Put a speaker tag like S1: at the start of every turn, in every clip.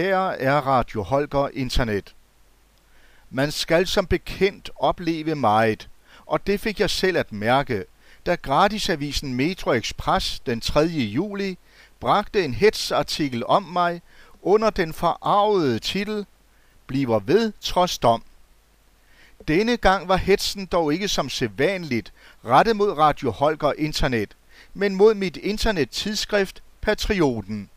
S1: Her er Radio Holger Internet. Man skal som bekendt opleve meget, og det fik jeg selv at mærke, da gratisavisen Metro Express den 3. juli bragte en hetsartikel om mig under den forarvede titel Bliver ved trods dom. Denne gang var hetsen dog ikke som sædvanligt rettet mod Radio Holger Internet, men mod mit internettidsskrift Patrioten.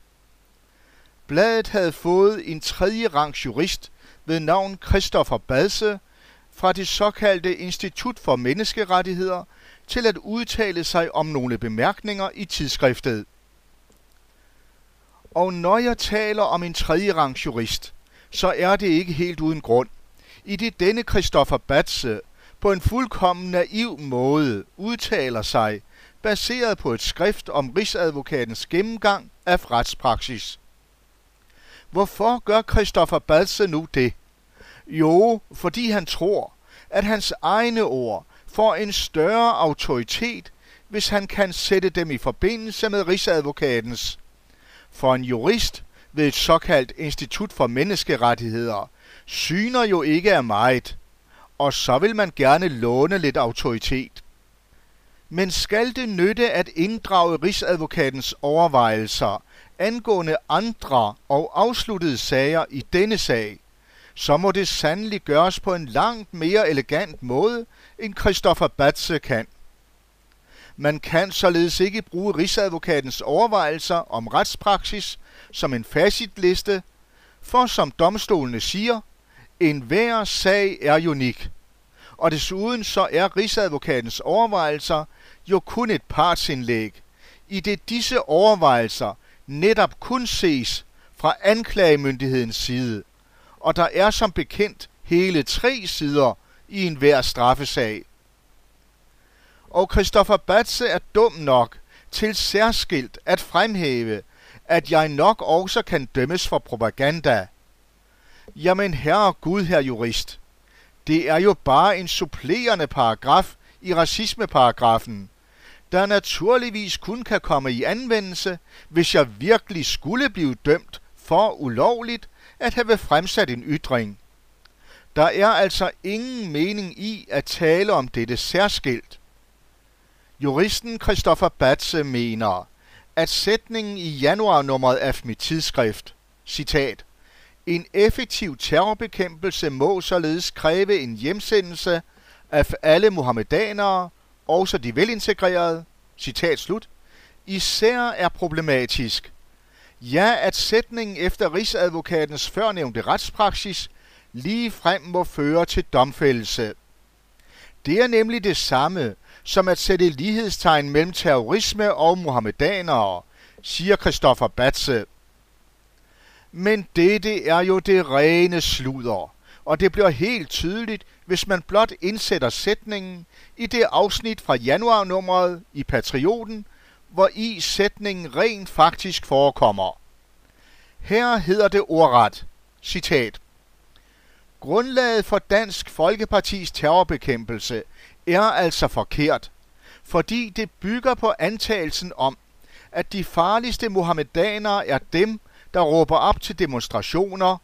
S1: Bladet havde fået en tredje rangs jurist ved navn Christoffer Badse fra det såkaldte Institut for Menneskerettigheder til at udtale sig om nogle bemærkninger i tidsskriftet. Og når jeg taler om en tredje rangs jurist, så er det ikke helt uden grund. I det denne Christoffer Batse på en fuldkommen naiv måde udtaler sig, baseret på et skrift om Rigsadvokatens gennemgang af retspraksis. Hvorfor gør Christoffer Balse nu det? Jo, fordi han tror, at hans egne ord får en større autoritet, hvis han kan sætte dem i forbindelse med Rigsadvokatens. For en jurist ved et såkaldt Institut for Menneskerettigheder syner jo ikke af meget, og så vil man gerne låne lidt autoritet. Men skal det nytte at inddrage Rigsadvokatens overvejelser angående andre og afsluttede sager i denne sag, så må det sandelig gøres på en langt mere elegant måde, end Christoffer Batse kan. Man kan således ikke bruge Rigsadvokatens overvejelser om retspraksis som en facitliste, for som domstolene siger, en hver sag er unik. Og desuden så er Rigsadvokatens overvejelser jo kun et partsindlæg, i det disse overvejelser netop kun ses fra anklagemyndighedens side, og der er som bekendt hele tre sider i enhver straffesag. Og Christoffer Batse er dum nok til særskilt at fremhæve, at jeg nok også kan dømmes for propaganda. Jamen herre Gud, herre jurist, det er jo bare en supplerende paragraf i racismeparagrafen, der naturligvis kun kan komme i anvendelse, hvis jeg virkelig skulle blive dømt for ulovligt at have fremsat en ytring. Der er altså ingen mening i at tale om dette særskilt. Juristen Christoffer Batse mener, at sætningen i januarnummeret af mit tidsskrift, citat, en effektiv terrorbekæmpelse må således kræve en hjemsendelse af alle muhammedanere, også de velintegrerede, citat slut, især er problematisk. Ja, at sætningen efter Rigsadvokatens førnævnte retspraksis lige frem må føre til domfældelse. Det er nemlig det samme som at sætte lighedstegn mellem terrorisme og muhammedanere, siger Christoffer Batse. Men dette er jo det rene sludder, og det bliver helt tydeligt, hvis man blot indsætter sætningen i det afsnit fra januarnummeret i Patrioten, hvor i sætningen rent faktisk forekommer. Her hedder det ordret, citat, Grundlaget for Dansk Folkepartis terrorbekæmpelse er altså forkert, fordi det bygger på antagelsen om, at de farligste muhammedanere er dem, der råber op til demonstrationer,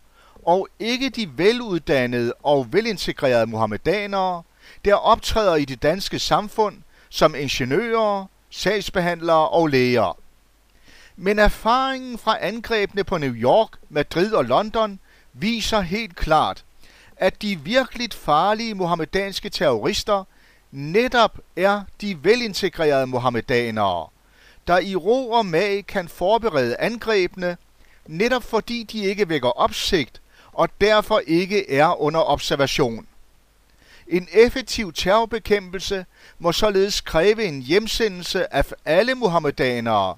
S1: og ikke de veluddannede og velintegrerede muhammedanere, der optræder i det danske samfund som ingeniører, sagsbehandlere og læger. Men erfaringen fra angrebene på New York, Madrid og London viser helt klart, at de virkeligt farlige muhammedanske terrorister netop er de velintegrerede muhammedanere, der i ro og mag kan forberede angrebene, netop fordi de ikke vækker opsigt og derfor ikke er under observation. En effektiv terrorbekæmpelse må således kræve en hjemsendelse af alle muhammedanere,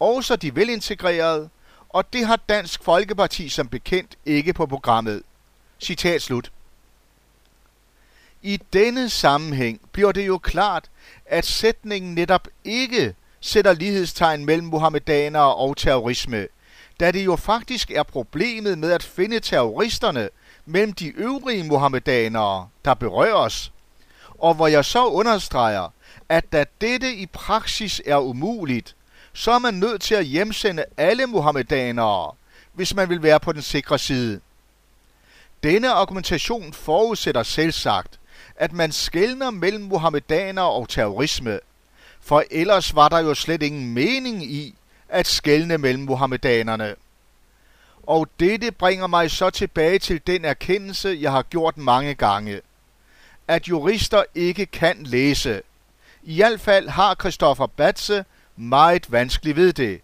S1: også de velintegrerede, og det har Dansk Folkeparti som bekendt ikke på programmet. Citat slut. I denne sammenhæng bliver det jo klart, at sætningen netop ikke sætter lighedstegn mellem muhammedanere og terrorisme, da det jo faktisk er problemet med at finde terroristerne mellem de øvrige muhammedanere, der berøres. Og hvor jeg så understreger, at da dette i praksis er umuligt, så er man nødt til at hjemsende alle muhammedanere, hvis man vil være på den sikre side. Denne argumentation forudsætter selvsagt, at man skældner mellem muhammedanere og terrorisme, for ellers var der jo slet ingen mening i at skelne mellem muhammedanerne. Og dette bringer mig så tilbage til den erkendelse, jeg har gjort mange gange. At jurister ikke kan læse. I hvert fald har Christoffer Batse meget vanskeligt ved det,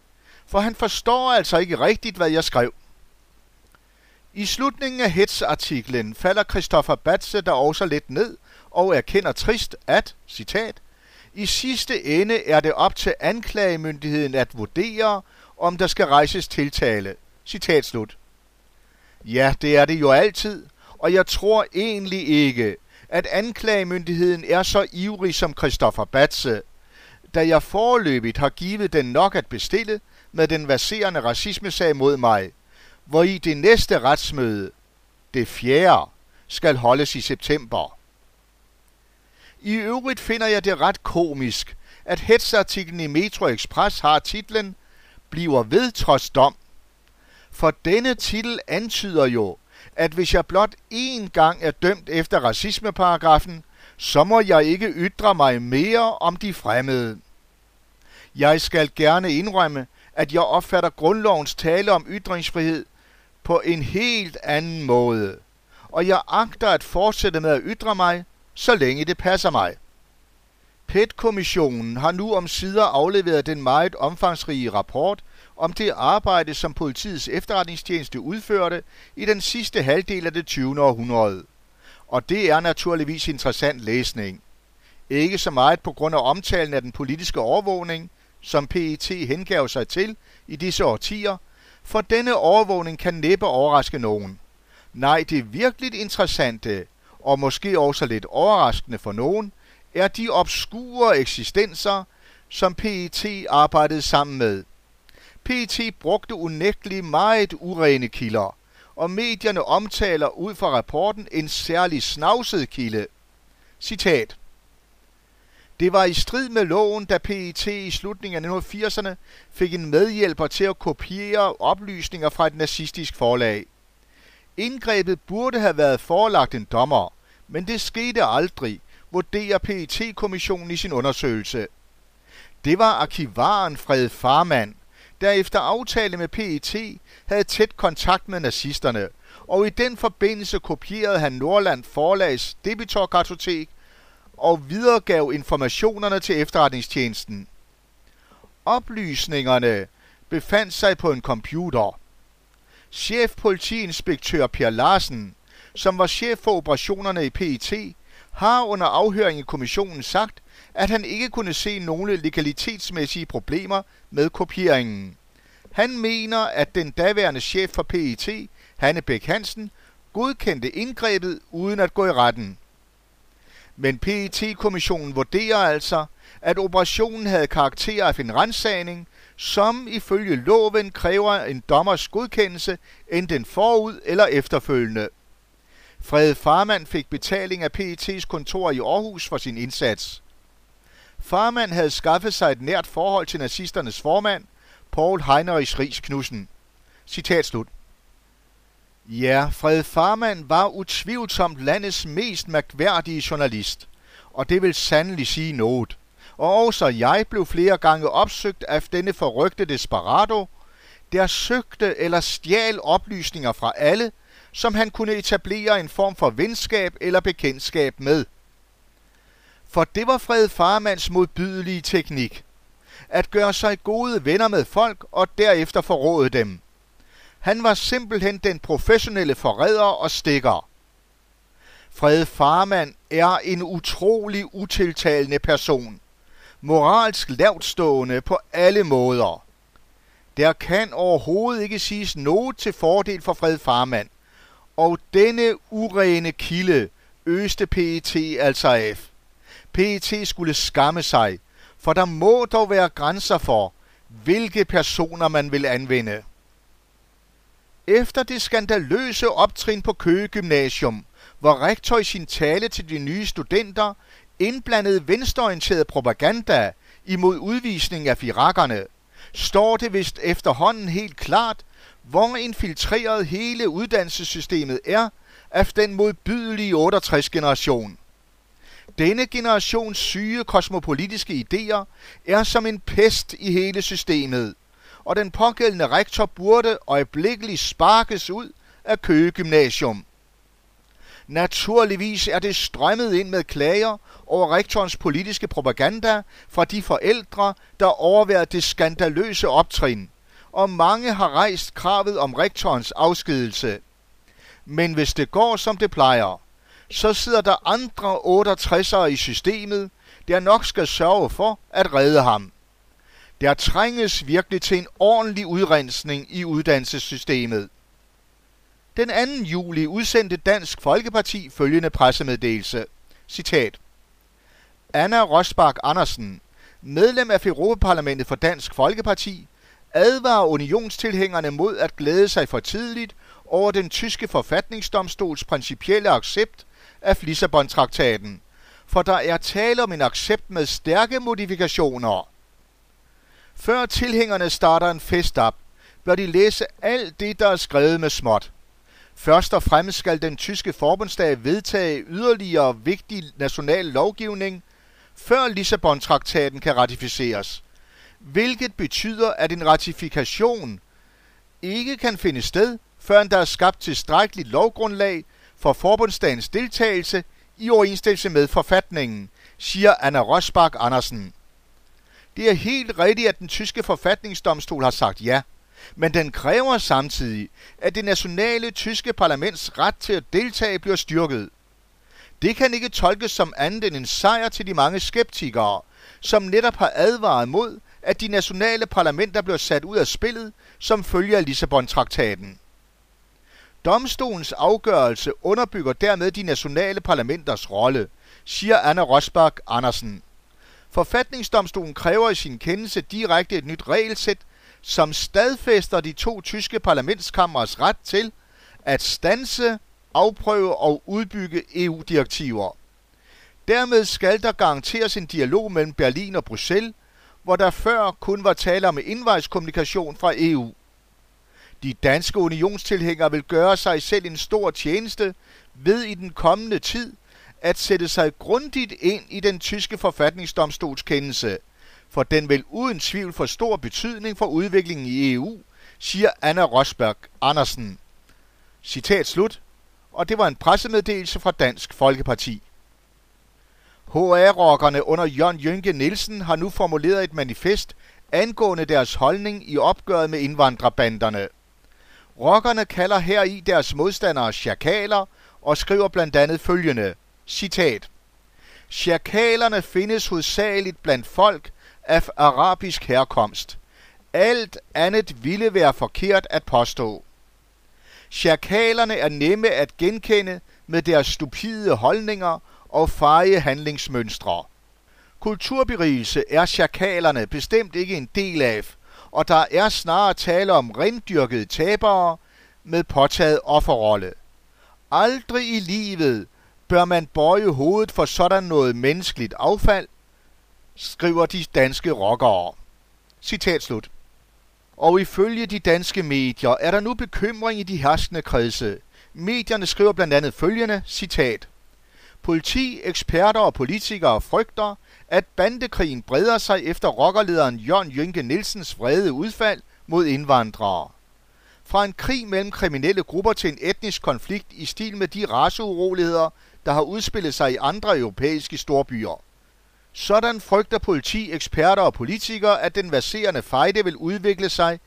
S1: for han forstår altså ikke rigtigt, hvad jeg skrev. I slutningen af Hets-artiklen falder Christoffer Batse der også lidt ned og erkender trist, at, citat, i sidste ende er det op til anklagemyndigheden at vurdere, om der skal rejses tiltale. Citat slut. Ja, det er det jo altid, og jeg tror egentlig ikke, at anklagemyndigheden er så ivrig som Christoffer Batse, da jeg forløbigt har givet den nok at bestille med den verserende racismesag mod mig, hvor i det næste retsmøde, det fjerde, skal holdes i september. I øvrigt finder jeg det ret komisk, at hetsartiklen i Metro Express har titlen Bliver ved trods dom. For denne titel antyder jo, at hvis jeg blot én gang er dømt efter racismeparagrafen, så må jeg ikke ytre mig mere om de fremmede. Jeg skal gerne indrømme, at jeg opfatter grundlovens tale om ytringsfrihed på en helt anden måde, og jeg agter at fortsætte med at ytre mig, så længe det passer mig. PET-kommissionen har nu om sider afleveret den meget omfangsrige rapport om det arbejde, som politiets efterretningstjeneste udførte i den sidste halvdel af det 20. århundrede. Og det er naturligvis interessant læsning. Ikke så meget på grund af omtalen af den politiske overvågning, som PET hengav sig til i disse årtier, for denne overvågning kan næppe overraske nogen. Nej, det virkelig interessante, og måske også lidt overraskende for nogen, er de obskure eksistenser, som PET arbejdede sammen med. PET brugte unægteligt meget urene kilder, og medierne omtaler ud fra rapporten en særlig snavset kilde. Citat. Det var i strid med loven, da PET i slutningen af 1980'erne fik en medhjælper til at kopiere oplysninger fra et nazistisk forlag. Indgrebet burde have været forelagt en dommer, men det skete aldrig, vurderer PET-kommissionen i sin undersøgelse. Det var arkivaren Fred Farmand, der efter aftale med PET havde tæt kontakt med nazisterne, og i den forbindelse kopierede han Nordland Forlags debitorkartotek og videregav informationerne til efterretningstjenesten. Oplysningerne befandt sig på en computer. Chefpolitiinspektør Per Larsen, som var chef for operationerne i PET, har under afhøring i kommissionen sagt, at han ikke kunne se nogle legalitetsmæssige problemer med kopieringen. Han mener, at den daværende chef for PET, Hanne Bæk Hansen, godkendte indgrebet uden at gå i retten. Men PET-kommissionen vurderer altså, at operationen havde karakter af en rensagning, som ifølge loven kræver en dommers godkendelse enten forud eller efterfølgende. Frede Farmand fik betaling af PET's kontor i Aarhus for sin indsats. Farmand havde skaffet sig et nært forhold til nazisternes formand, Paul Heinrichs Ries Knudsen. Citat slut. Ja, Fred Farman var utvivlsomt landets mest mærkværdige journalist, og det vil sandelig sige noget. Og også jeg blev flere gange opsøgt af denne forrygte desperado, der søgte eller stjal oplysninger fra alle, som han kunne etablere en form for venskab eller bekendtskab med. For det var Fred Farmans modbydelige teknik. At gøre sig gode venner med folk og derefter forråde dem. Han var simpelthen den professionelle forræder og stikker. Fred Farman er en utrolig utiltalende person. Moralsk lavtstående på alle måder. Der kan overhovedet ikke siges noget til fordel for Fred Farman. Og denne urene kilde øste PET altså af. PET skulle skamme sig, for der må dog være grænser for, hvilke personer man vil anvende. Efter det skandaløse optrin på Køge Gymnasium, hvor rektor i sin tale til de nye studenter indblandede venstreorienteret propaganda imod udvisning af firakkerne, står det vist efterhånden helt klart, hvor infiltreret hele uddannelsessystemet er af den modbydelige 68-generation. Denne generations syge kosmopolitiske idéer er som en pest i hele systemet, og den pågældende rektor burde øjeblikkeligt sparkes ud af Køge Gymnasium. Naturligvis er det strømmet ind med klager over rektorens politiske propaganda fra de forældre, der overværede det skandaløse optrin, og mange har rejst kravet om rektorens afskedelse. Men hvis det går som det plejer, så sidder der andre 68'ere i systemet, der nok skal sørge for at redde ham. Der trænges virkelig til en ordentlig udrensning i uddannelsessystemet. Den 2. juli udsendte Dansk Folkeparti følgende pressemeddelelse. Citat. Anna Rosbach Andersen, medlem af Europaparlamentet for Dansk Folkeparti, advarer unionstilhængerne mod at glæde sig for tidligt over den tyske forfatningsdomstols principielle accept af Lissabon-traktaten, for der er tale om en accept med stærke modifikationer. Før tilhængerne starter en fest op, bør de læse alt det, der er skrevet med småt. Først og fremmest skal den tyske forbundsdag vedtage yderligere vigtig national lovgivning, før Lissabon-traktaten kan ratificeres, hvilket betyder, at en ratifikation ikke kan finde sted, før der er skabt tilstrækkeligt lovgrundlag for forbundsdagens deltagelse i overensstemmelse med forfatningen, siger Anna Rosbach Andersen. Det er helt rigtigt, at den tyske forfatningsdomstol har sagt ja, men den kræver samtidig, at det nationale tyske parlaments ret til at deltage bliver styrket. Det kan ikke tolkes som andet end en sejr til de mange skeptikere, som netop har advaret mod, at de nationale parlamenter blev sat ud af spillet som følger Lissabon-traktaten. Domstolens afgørelse underbygger dermed de nationale parlamenters rolle, siger Anna Rosbach Andersen. Forfatningsdomstolen kræver i sin kendelse direkte et nyt regelsæt, som stadfæster de to tyske parlamentskammers ret til at stanse, afprøve og udbygge EU-direktiver. Dermed skal der garanteres en dialog mellem Berlin og Bruxelles, hvor der før kun var tale om indvejskommunikation fra EU. De danske unionstilhængere vil gøre sig selv en stor tjeneste ved i den kommende tid at sætte sig grundigt ind i den tyske forfatningsdomstols kendelse, for den vil uden tvivl få stor betydning for udviklingen i EU, siger Anna Rosberg Andersen. Citat slut. Og det var en pressemeddelelse fra Dansk Folkeparti. HR-rockerne under Jørgen Jynke Nielsen har nu formuleret et manifest angående deres holdning i opgøret med indvandrerbanderne. Rockerne kalder her i deres modstandere chakaler og skriver blandt andet følgende, citat. Chakalerne findes hovedsageligt blandt folk af arabisk herkomst. Alt andet ville være forkert at påstå. Chakalerne er nemme at genkende med deres stupide holdninger og feje handlingsmønstre. Kulturberigelse er chakalerne bestemt ikke en del af, og der er snarere tale om rendyrkede tabere med påtaget offerrolle. Aldrig i livet bør man bøje hovedet for sådan noget menneskeligt affald, skriver de danske rockere. Citat slut. Og ifølge de danske medier er der nu bekymring i de herskende kredse. Medierne skriver blandt andet følgende, citat. Politi, eksperter og politikere frygter, at bandekrigen breder sig efter rockerlederen Jørgen Jynke Nielsens vrede udfald mod indvandrere. Fra en krig mellem kriminelle grupper til en etnisk konflikt i stil med de raceuroligheder, der har udspillet sig i andre europæiske storbyer. Sådan frygter politi, eksperter og politikere, at den verserende fejde vil udvikle sig,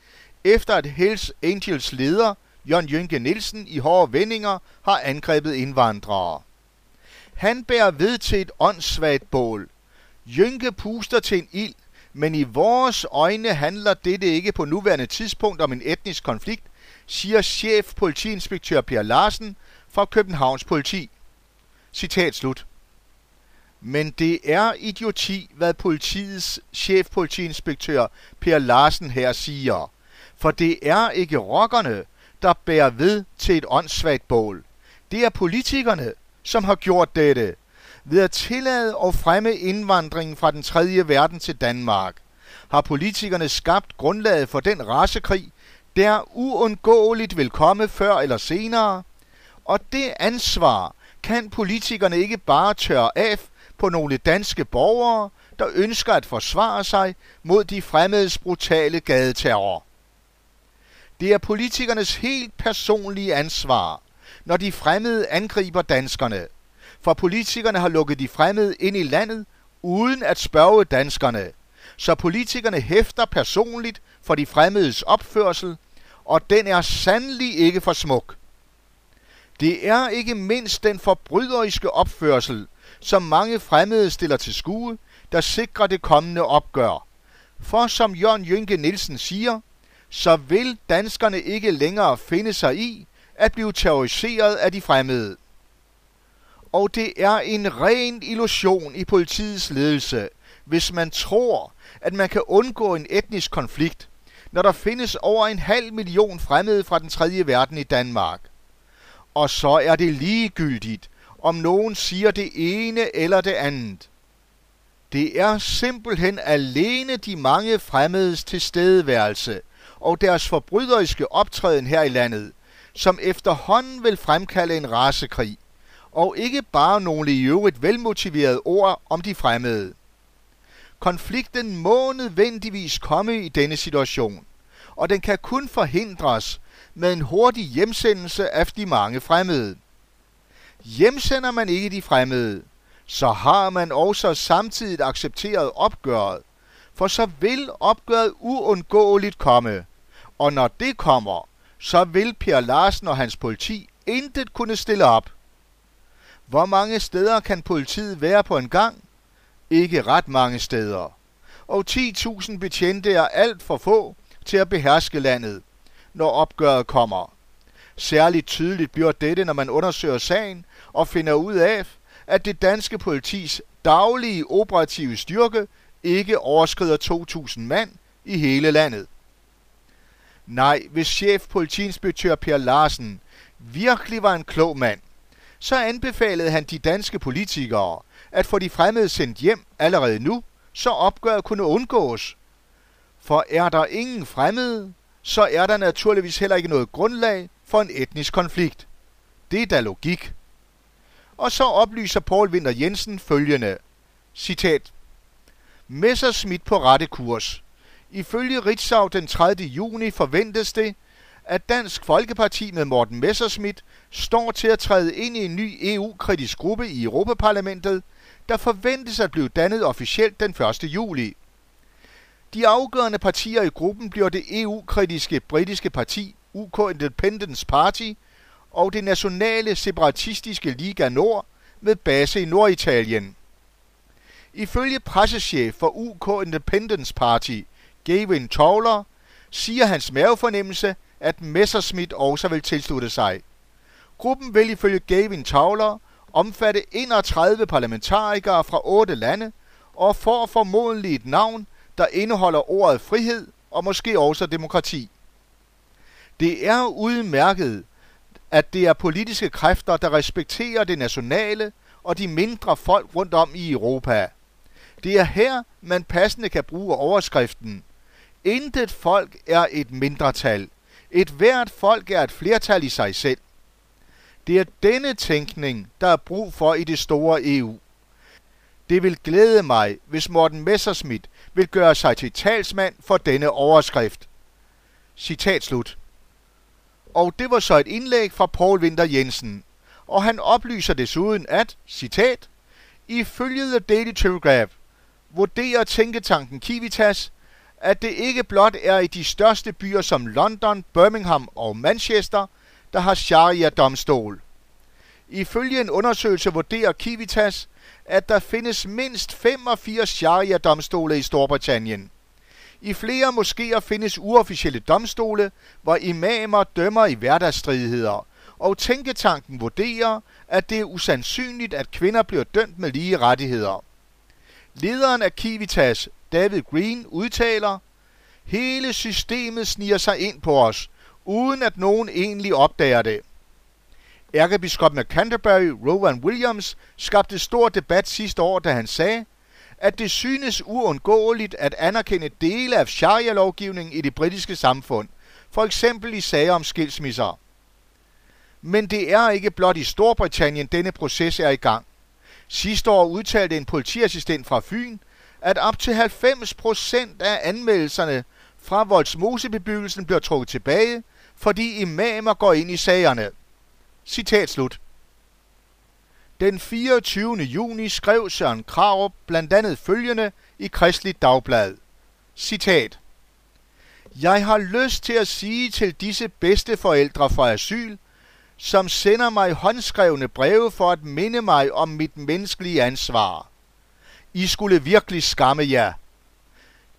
S1: efter at Hells Angels leder, Jørgen Jynke Nielsen, i hårde vendinger har angrebet indvandrere. Han bærer ved til et åndssvagt bål. Jynke puster til en ild, men i vores øjne handler dette ikke på nuværende tidspunkt om en etnisk konflikt, siger chef politiinspektør Per Larsen fra Københavns politi. Citat slut. Men det er idioti, hvad politiets chefpolitiinspektør Per Larsen her siger. For det er ikke rockerne, der bærer ved til et åndssvagt bål. Det er politikerne, som har gjort dette ved at tillade og fremme indvandringen fra den tredje verden til Danmark. har politikerne skabt grundlaget for den rasekrig, der uundgåeligt vil komme før eller senere, og det ansvar kan politikerne ikke bare tørre af på nogle danske borgere, der ønsker at forsvare sig mod de fremmedes brutale gadeterror. Det er politikernes helt personlige ansvar, når de fremmede angriber danskerne, for politikerne har lukket de fremmede ind i landet uden at spørge danskerne, så politikerne hæfter personligt for de fremmedes opførsel, og den er sandelig ikke for smuk. Det er ikke mindst den forbryderiske opførsel, som mange fremmede stiller til skue, der sikrer det kommende opgør. For som Jørgen Jynke Nielsen siger, så vil danskerne ikke længere finde sig i at blive terroriseret af de fremmede. Og det er en ren illusion i politiets ledelse, hvis man tror, at man kan undgå en etnisk konflikt, når der findes over en halv million fremmede fra den tredje verden i Danmark. Og så er det ligegyldigt, om nogen siger det ene eller det andet. Det er simpelthen alene de mange fremmedes tilstedeværelse og deres forbryderiske optræden her i landet, som efterhånden vil fremkalde en rasekrig, og ikke bare nogle i øvrigt velmotiverede ord om de fremmede. Konflikten må nødvendigvis komme i denne situation, og den kan kun forhindres med en hurtig hjemsendelse af de mange fremmede. Hjemsender man ikke de fremmede, så har man også samtidig accepteret opgøret, for så vil opgøret uundgåeligt komme. Og når det kommer, så vil Per Larsen og hans politi intet kunne stille op. Hvor mange steder kan politiet være på en gang? Ikke ret mange steder. Og 10.000 betjente er alt for få til at beherske landet, når opgøret kommer. Særligt tydeligt bliver dette, når man undersøger sagen og finder ud af, at det danske politis daglige operative styrke ikke overskrider 2.000 mand i hele landet. Nej, hvis chef politiinspektør Per Larsen virkelig var en klog mand, så anbefalede han de danske politikere at få de fremmede sendt hjem allerede nu, så opgøret kunne undgås. For er der ingen fremmede, så er der naturligvis heller ikke noget grundlag for en etnisk konflikt. Det er da logik. Og så oplyser Paul Winter Jensen følgende. Citat. Messersmith på rette kurs. Ifølge Ritzau den 30. juni forventes det, at Dansk Folkeparti med Morten Messerschmidt står til at træde ind i en ny EU-kritisk gruppe i Europaparlamentet, der forventes at blive dannet officielt den 1. juli. De afgørende partier i gruppen bliver det EU-kritiske britiske parti UK Independence Party og det nationale separatistiske Liga Nord med base i Norditalien. Ifølge pressechef for UK Independence Party, Gavin Towler, siger hans mavefornemmelse, at Messerschmidt også vil tilslutte sig. Gruppen vil ifølge Gavin Towler omfatte 31 parlamentarikere fra 8 lande og får formodentlig et navn, der indeholder ordet frihed og måske også demokrati. Det er udmærket, at det er politiske kræfter, der respekterer det nationale og de mindre folk rundt om i Europa. Det er her, man passende kan bruge overskriften. Intet folk er et mindretal. Et hvert folk er et flertal i sig selv. Det er denne tænkning, der er brug for i det store EU. Det vil glæde mig, hvis Morten Messerschmidt vil gøre sig til talsmand for denne overskrift. Citat slut. Og det var så et indlæg fra Paul Winter Jensen. Og han oplyser desuden, at, citat, ifølge The Daily Telegraph vurderer tænketanken Kivitas, at det ikke blot er i de største byer som London, Birmingham og Manchester, der har sharia-domstol. Ifølge en undersøgelse vurderer Kivitas, at der findes mindst 85 sharia-domstole i Storbritannien. I flere moskéer findes uofficielle domstole, hvor imamer dømmer i hverdagsstridigheder, og tænketanken vurderer, at det er usandsynligt, at kvinder bliver dømt med lige rettigheder. Lederen af Kivitas, David Green, udtaler, Hele systemet sniger sig ind på os, uden at nogen egentlig opdager det. Ærkebiskoppen af Canterbury, Rowan Williams, skabte stor debat sidste år, da han sagde, at det synes uundgåeligt at anerkende dele af sharia-lovgivningen i det britiske samfund, for eksempel i sager om skilsmisser. Men det er ikke blot i Storbritannien, denne proces er i gang. Sidste år udtalte en politiassistent fra Fyn, at op til 90 procent af anmeldelserne fra Voldsmosebebyggelsen bliver trukket tilbage, fordi imamer går ind i sagerne. Citat slut. Den 24. juni skrev Søren Krarup blandt andet følgende i Kristeligt Dagblad. Citat. Jeg har lyst til at sige til disse bedste forældre for asyl, som sender mig håndskrevne breve for at minde mig om mit menneskelige ansvar. I skulle virkelig skamme jer.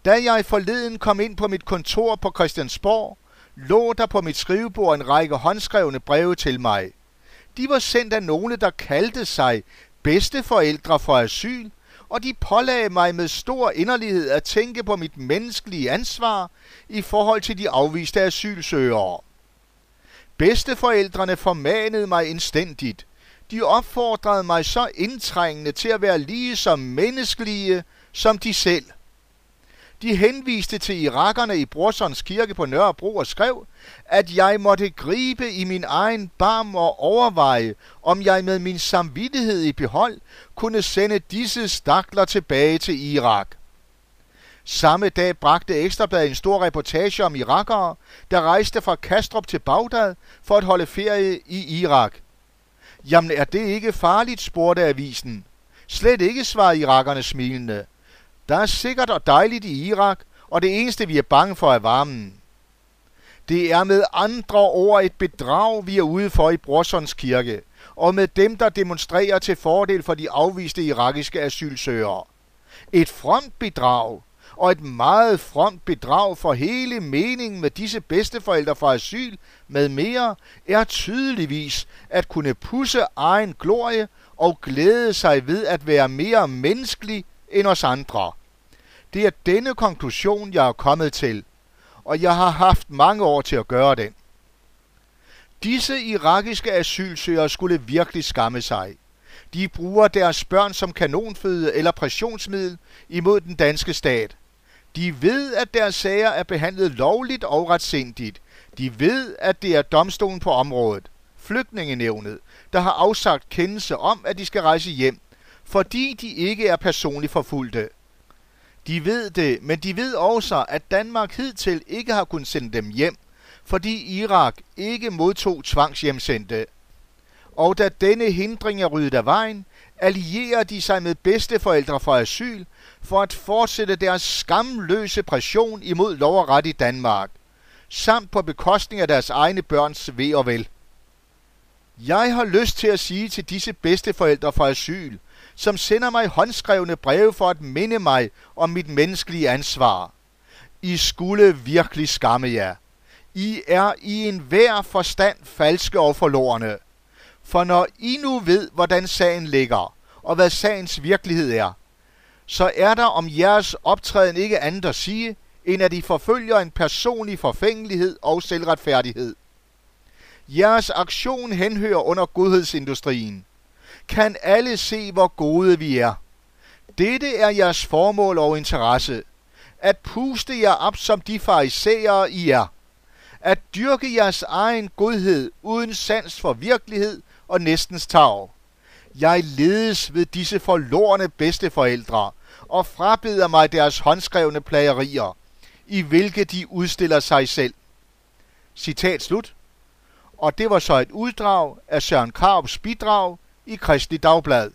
S1: Da jeg forleden kom ind på mit kontor på Christiansborg, lå der på mit skrivebord en række håndskrevne breve til mig. De var sendt af nogle, der kaldte sig bedsteforældre for asyl, og de pålagde mig med stor inderlighed at tænke på mit menneskelige ansvar i forhold til de afviste asylsøgere. Bedsteforældrene formanede mig indstændigt. De opfordrede mig så indtrængende til at være lige så menneskelige som de selv. De henviste til irakerne i Brorsons kirke på Nørrebro og skrev, at jeg måtte gribe i min egen barm og overveje, om jeg med min samvittighed i behold kunne sende disse stakler tilbage til Irak. Samme dag bragte Ekstrabladet en stor reportage om irakere, der rejste fra Kastrup til Bagdad for at holde ferie i Irak. Jamen er det ikke farligt, spurgte avisen. Slet ikke, svarede irakerne smilende. Der er sikkert og dejligt i Irak, og det eneste vi er bange for er varmen. Det er med andre ord et bedrag, vi er ude for i Brorsons kirke, og med dem, der demonstrerer til fordel for de afviste irakiske asylsøgere. Et fromt bedrag, og et meget fromt bedrag for hele meningen med disse bedsteforældre fra asyl med mere, er tydeligvis at kunne pusse egen glorie og glæde sig ved at være mere menneskelig end os andre. Det er denne konklusion, jeg er kommet til, og jeg har haft mange år til at gøre den. Disse irakiske asylsøgere skulle virkelig skamme sig. De bruger deres børn som kanonføde eller pressionsmiddel imod den danske stat. De ved, at deres sager er behandlet lovligt og retsindigt. De ved, at det er domstolen på området, flygtningenevnet, der har afsagt kendelse om, at de skal rejse hjem, fordi de ikke er personligt forfulgte. De ved det, men de ved også, at Danmark hidtil ikke har kunnet sende dem hjem, fordi Irak ikke modtog tvangshjemsendte. Og da denne hindring er ryddet af vejen, allierer de sig med bedsteforældre for asyl for at fortsætte deres skamløse pression imod lov og ret i Danmark, samt på bekostning af deres egne børns ved og vel. Jeg har lyst til at sige til disse bedsteforældre for asyl, som sender mig håndskrevne breve for at minde mig om mit menneskelige ansvar. I skulle virkelig skamme jer. I er i enhver forstand falske og forlorene. For når I nu ved, hvordan sagen ligger, og hvad sagens virkelighed er, så er der om jeres optræden ikke andet at sige, end at I forfølger en personlig forfængelighed og selvretfærdighed. Jeres aktion henhører under godhedsindustrien. Kan alle se, hvor gode vi er? Dette er jeres formål og interesse. At puste jer op som de farisæere I er. At dyrke jeres egen godhed uden sans for virkelighed og næstens tag. Jeg ledes ved disse forlorne bedsteforældre og frabeder mig deres håndskrevne plagerier, i hvilke de udstiller sig selv. Citat slut. Og det var så et uddrag af Søren Karps bidrag i Kristelig Dagblad.